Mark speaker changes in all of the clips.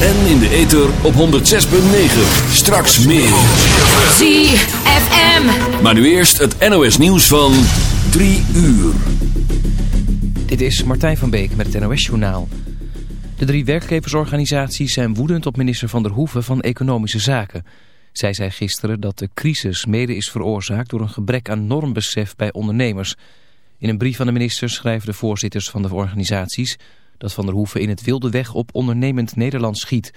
Speaker 1: En in de ether op 106.9. Straks meer.
Speaker 2: ZFM.
Speaker 1: Maar nu eerst het NOS nieuws van 3 uur.
Speaker 3: Dit is Martijn van Beek met het NOS Journaal. De drie werkgeversorganisaties zijn woedend op minister Van der Hoeven van Economische Zaken. Zij zei gisteren dat de crisis mede is veroorzaakt door een gebrek aan normbesef bij ondernemers. In een brief van de minister schrijven de voorzitters van de organisaties dat Van der Hoeven in het wilde weg op ondernemend Nederland schiet.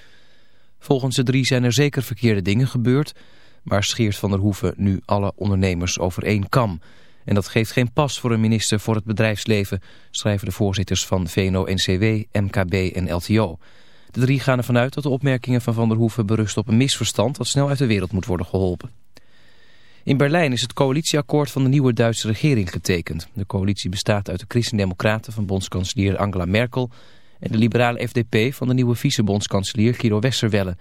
Speaker 3: Volgens de drie zijn er zeker verkeerde dingen gebeurd, maar scheert Van der Hoeven nu alle ondernemers over één kam. En dat geeft geen pas voor een minister voor het bedrijfsleven, schrijven de voorzitters van VNO-NCW, MKB en LTO. De drie gaan ervan uit dat de opmerkingen van Van der Hoeven berust op een misverstand dat snel uit de wereld moet worden geholpen. In Berlijn is het coalitieakkoord van de nieuwe Duitse regering getekend. De coalitie bestaat uit de christendemocraten van bondskanselier Angela Merkel... en de liberale FDP van de nieuwe vice-bondskanselier Guido Westerwelle.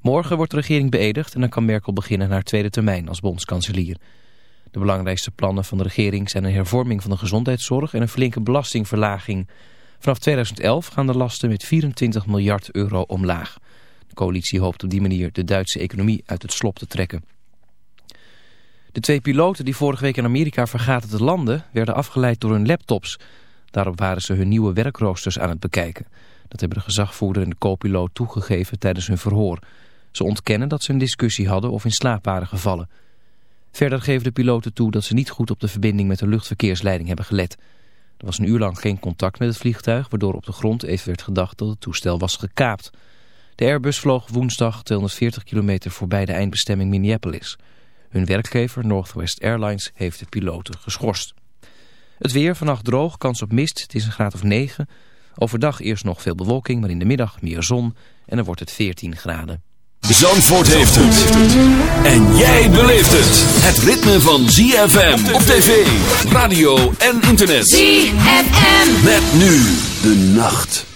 Speaker 3: Morgen wordt de regering beëdigd en dan kan Merkel beginnen haar tweede termijn als bondskanselier. De belangrijkste plannen van de regering zijn een hervorming van de gezondheidszorg... en een flinke belastingverlaging. Vanaf 2011 gaan de lasten met 24 miljard euro omlaag. De coalitie hoopt op die manier de Duitse economie uit het slop te trekken. De twee piloten die vorige week in Amerika vergaten te landen... werden afgeleid door hun laptops. Daarop waren ze hun nieuwe werkroosters aan het bekijken. Dat hebben de gezagvoerder en de co-piloot toegegeven tijdens hun verhoor. Ze ontkennen dat ze een discussie hadden of in slaap waren gevallen. Verder geven de piloten toe dat ze niet goed op de verbinding met de luchtverkeersleiding hebben gelet. Er was een uur lang geen contact met het vliegtuig... waardoor op de grond even werd gedacht dat het toestel was gekaapt. De Airbus vloog woensdag 240 kilometer voorbij de eindbestemming Minneapolis... Hun werkgever Northwest Airlines heeft de piloten geschorst. Het weer vannacht droog, kans op mist, het is een graad of 9. Overdag eerst nog veel bewolking, maar in de middag meer zon en dan wordt het 14 graden.
Speaker 1: Zandvoort heeft het. En jij beleeft het. Het ritme van ZFM op tv, radio en internet.
Speaker 2: ZFM.
Speaker 1: Met nu de nacht.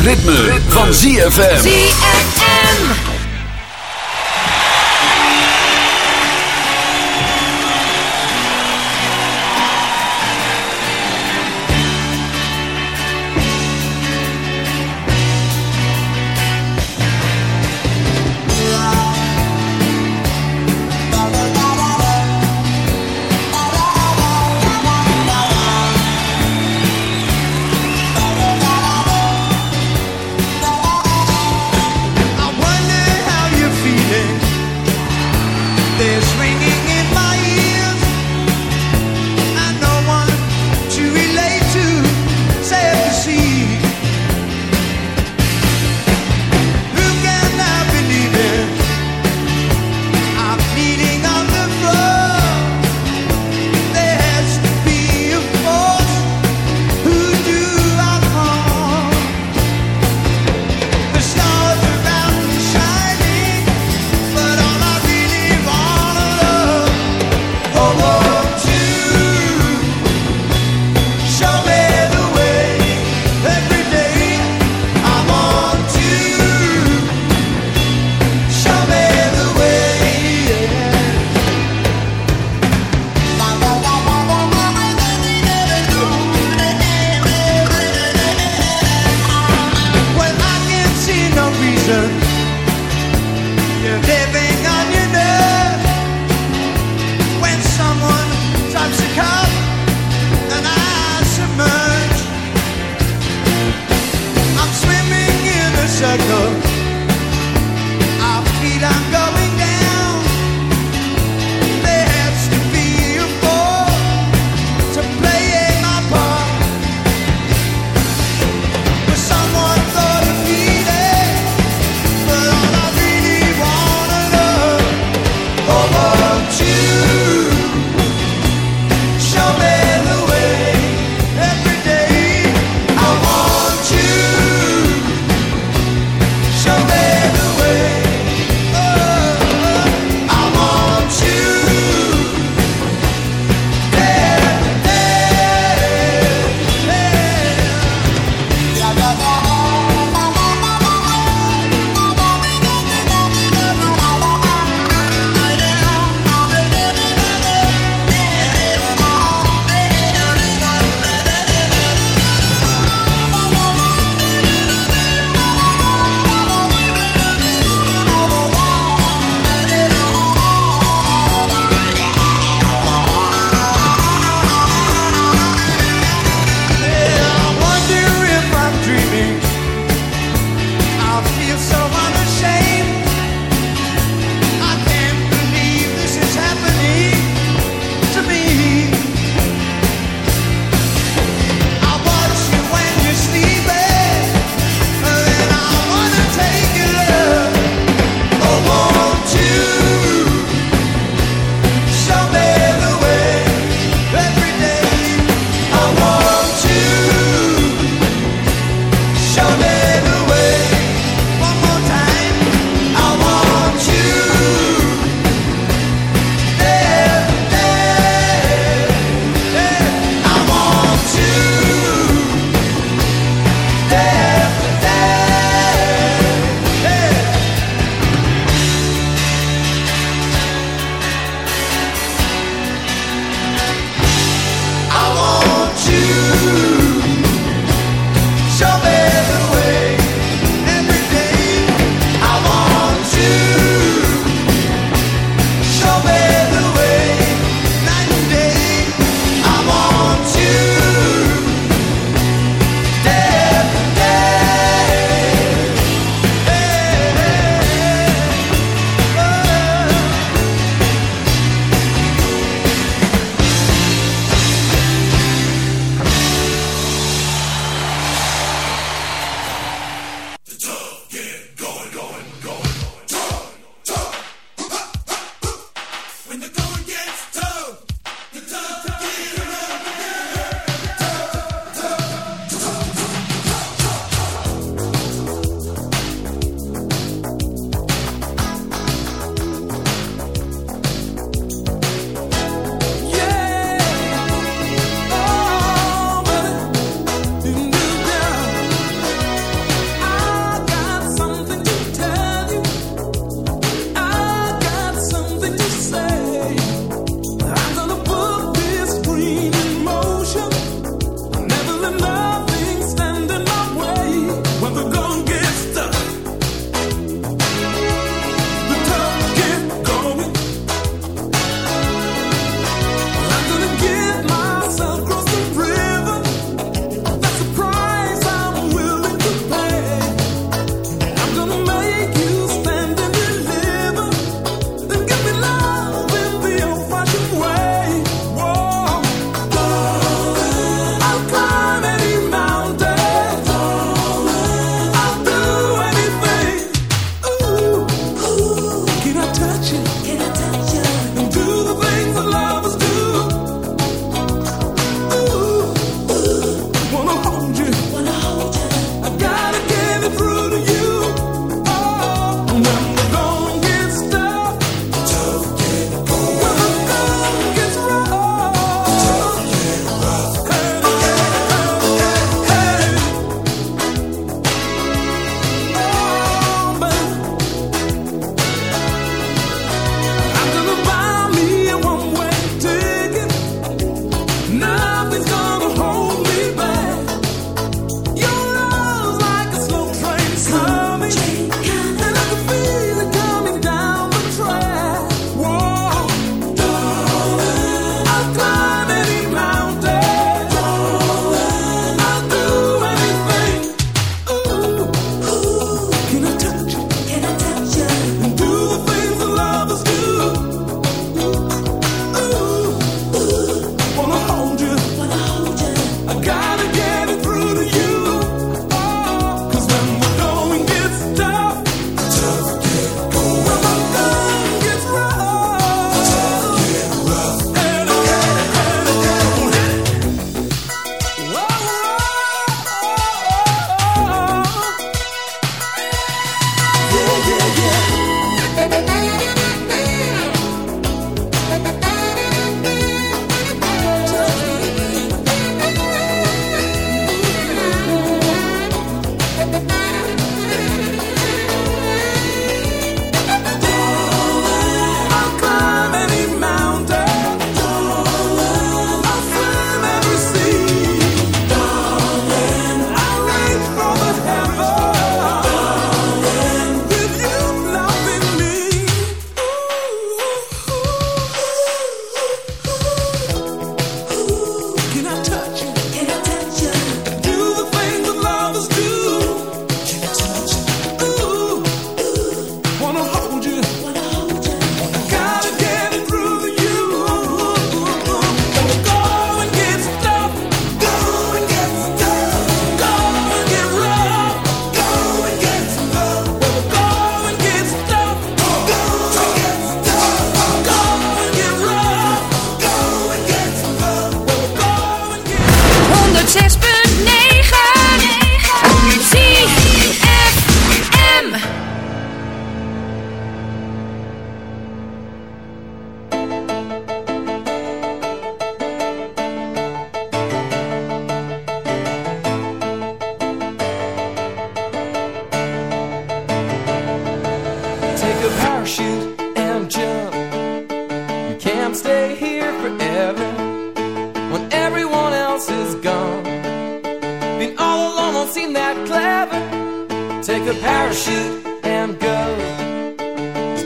Speaker 1: Ritme, van ZFM.
Speaker 4: baby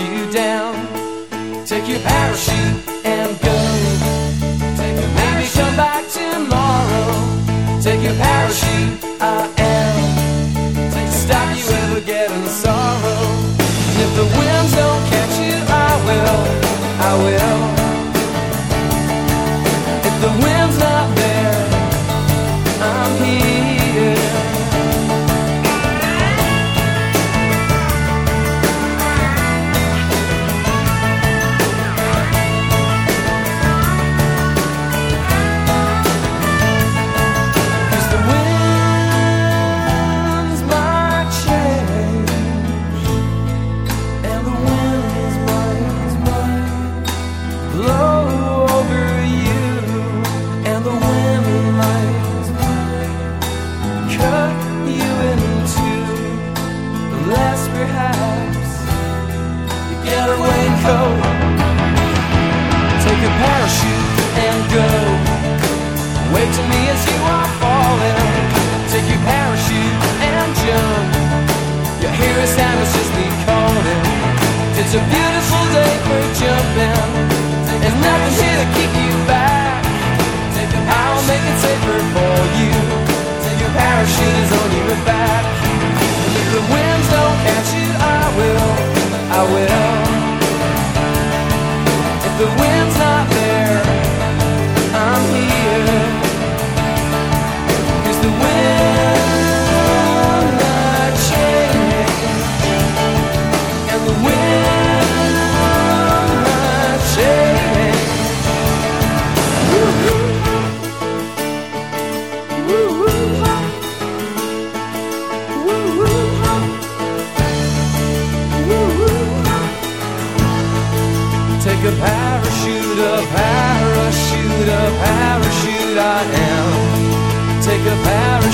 Speaker 4: You down. Take your parachute and go. Take your Maybe come back tomorrow. Take your parachute, I am. Take to stop you ever getting sorrow. And if the winds don't catch you, I will. I will. If the wind's not there, I'm here.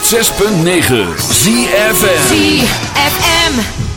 Speaker 1: 106.9 ZFM.
Speaker 2: ZFM.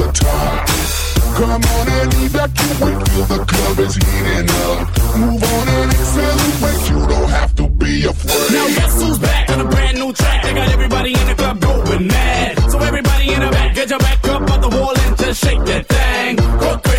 Speaker 4: the top. Come on and leave that
Speaker 5: you feel the
Speaker 6: club is heating up. Move on and accelerate, you don't have to be afraid.
Speaker 7: Now guess who's back on a brand new track? They got everybody in the club going mad. So everybody in the back, get your back up on the wall and just shake that thing. Go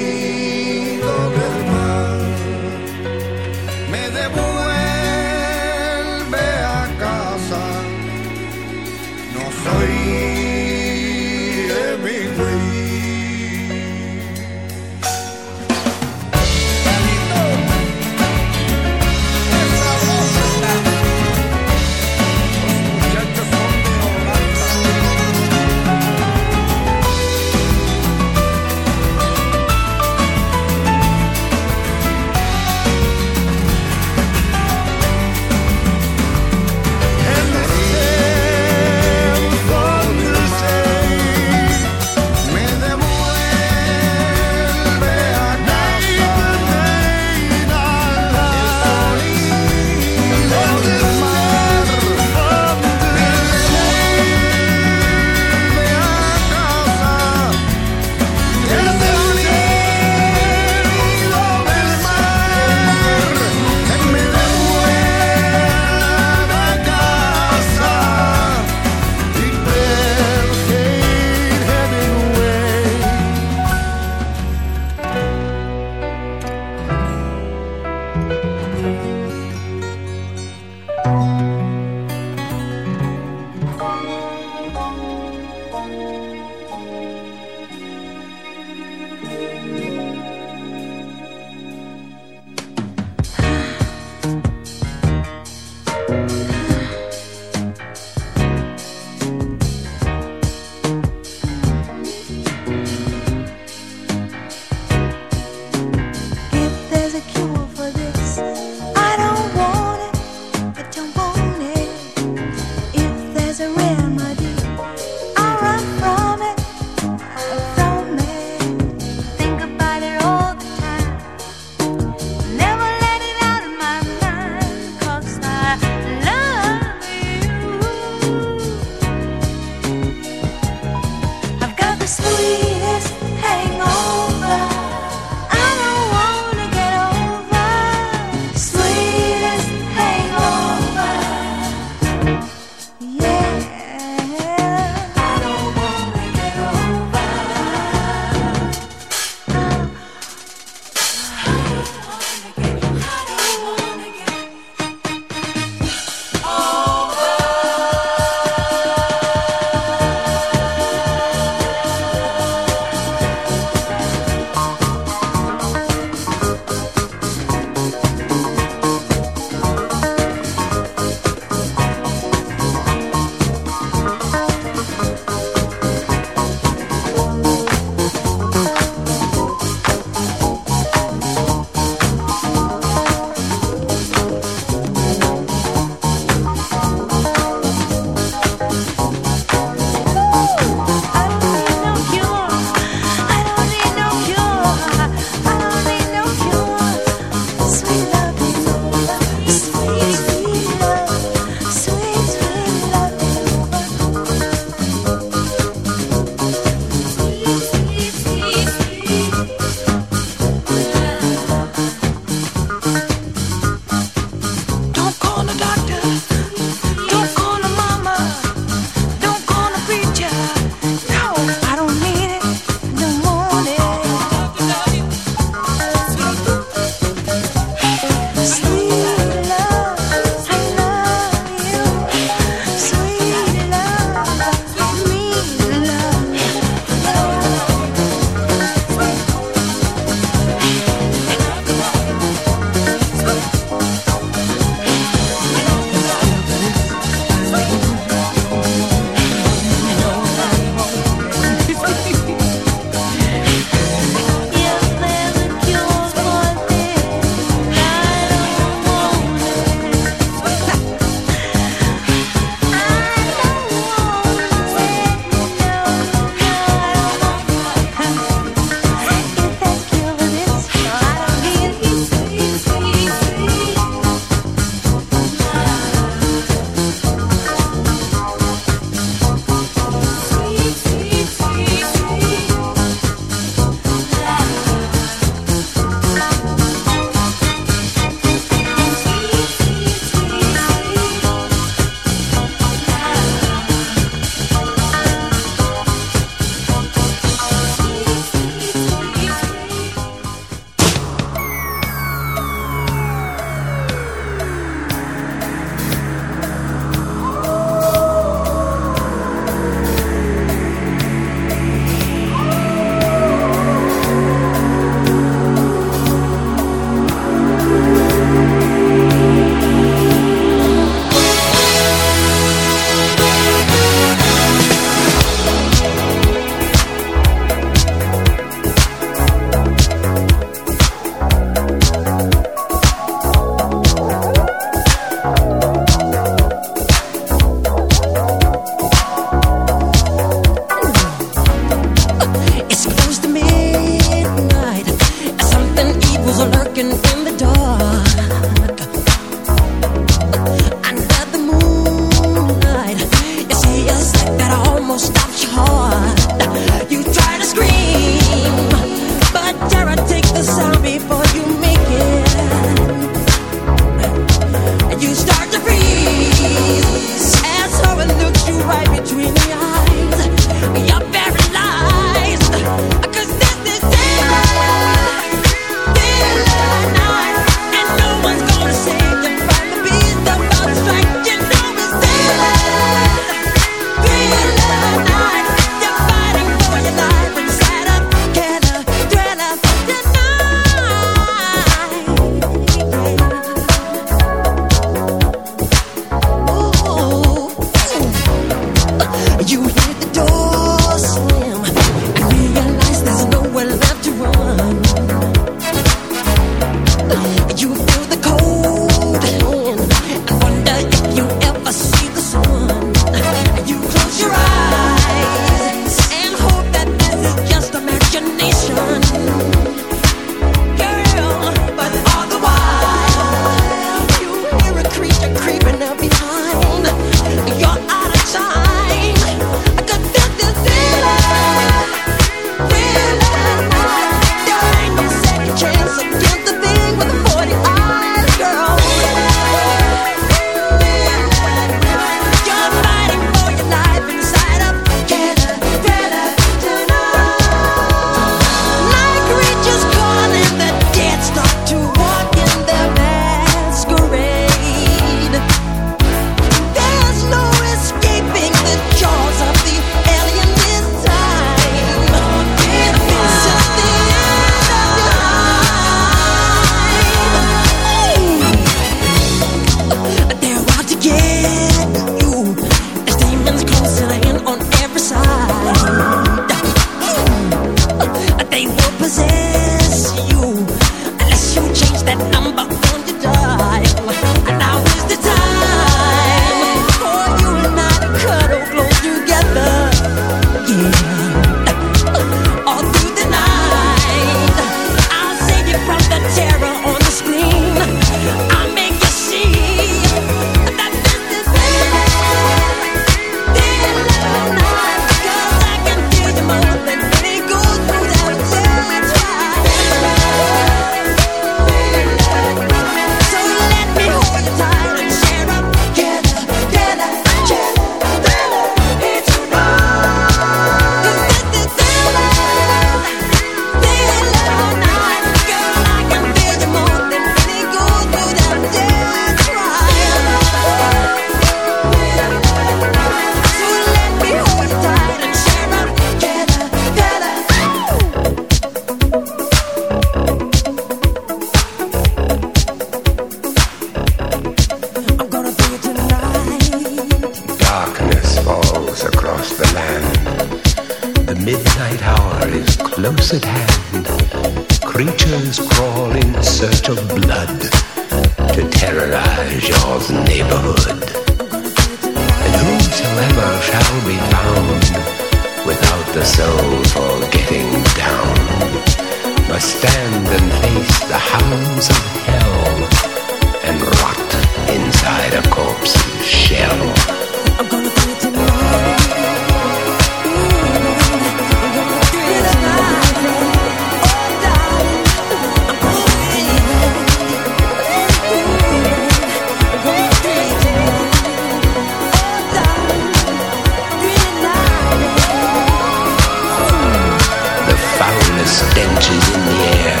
Speaker 6: inches in the
Speaker 8: air,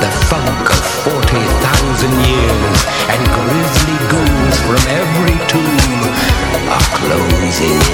Speaker 8: the funk of 40,000 years, and grisly ghouls from every tomb are closing in.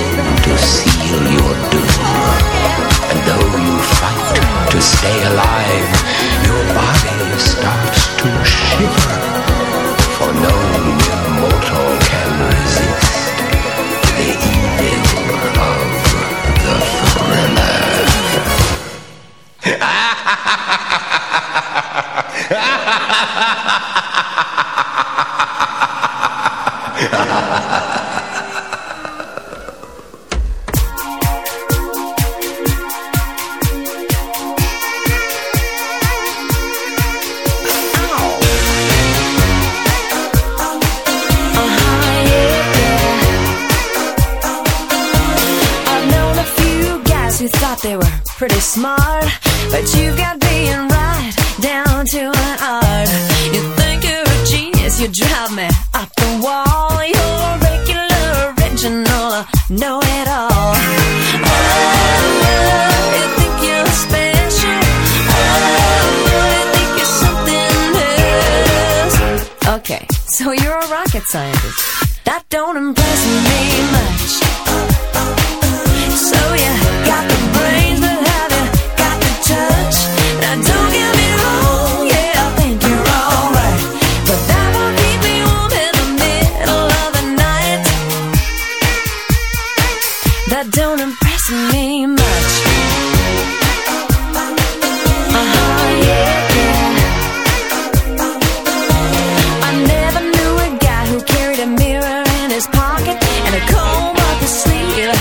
Speaker 9: a mirror in his pocket and a comb up his sleeve,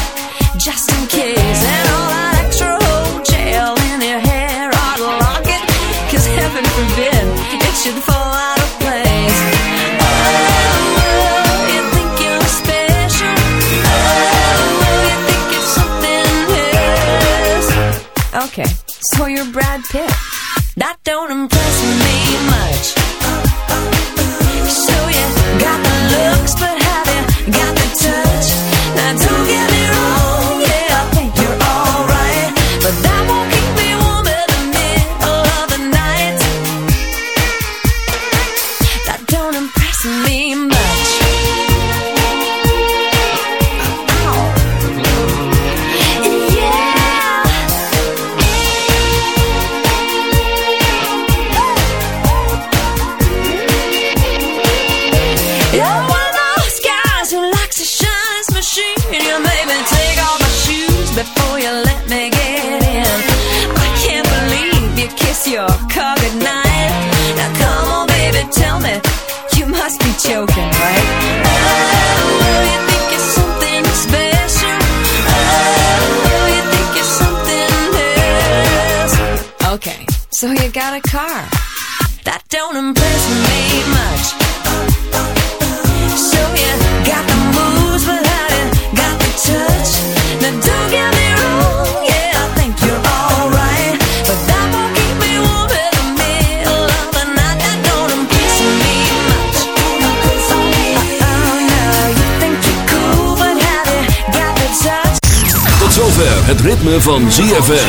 Speaker 9: just in case. And all that extra in your hair ought to lock it, heaven forbid it should fall out of place. Oh, oh, okay, so you're Brad Pitt. That don't impress
Speaker 1: van ZFM.